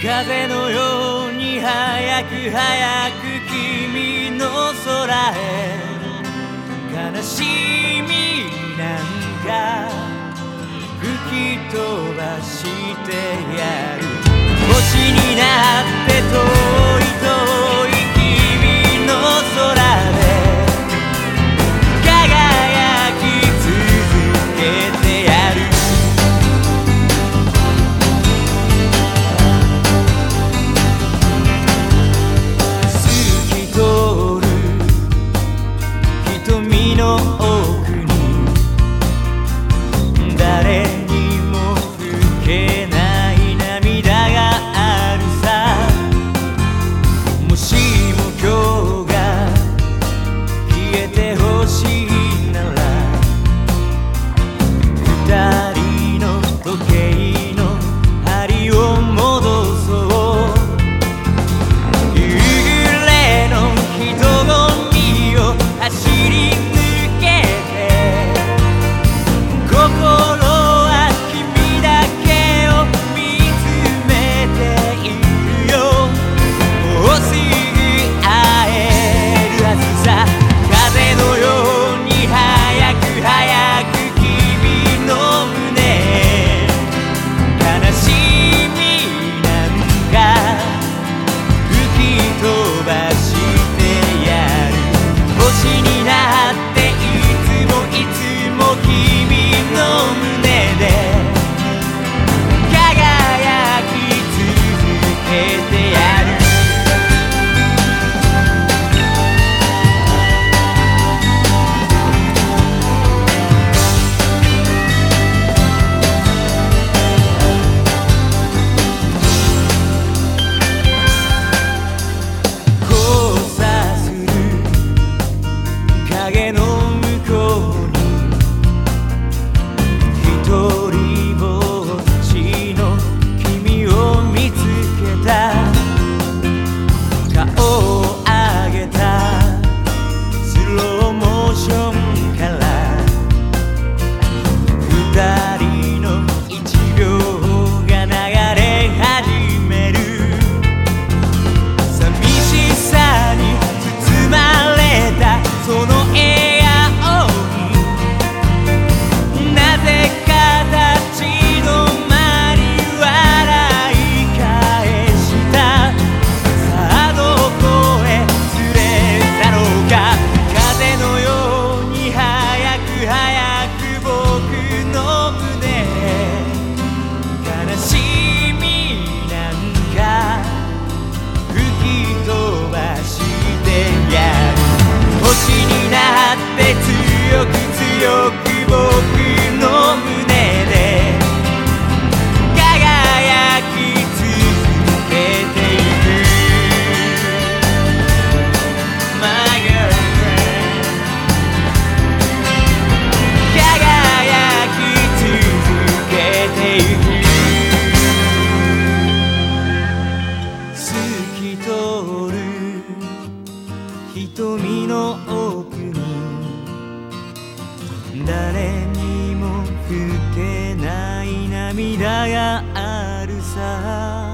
風のように早く早く君の空へ。悲しみなんか吹き飛ばしてやる。星にの奥に誰にも拭けない涙があるさ。もしも今日が消えてほしい瞳の奥に誰にも拭けない涙があるさ。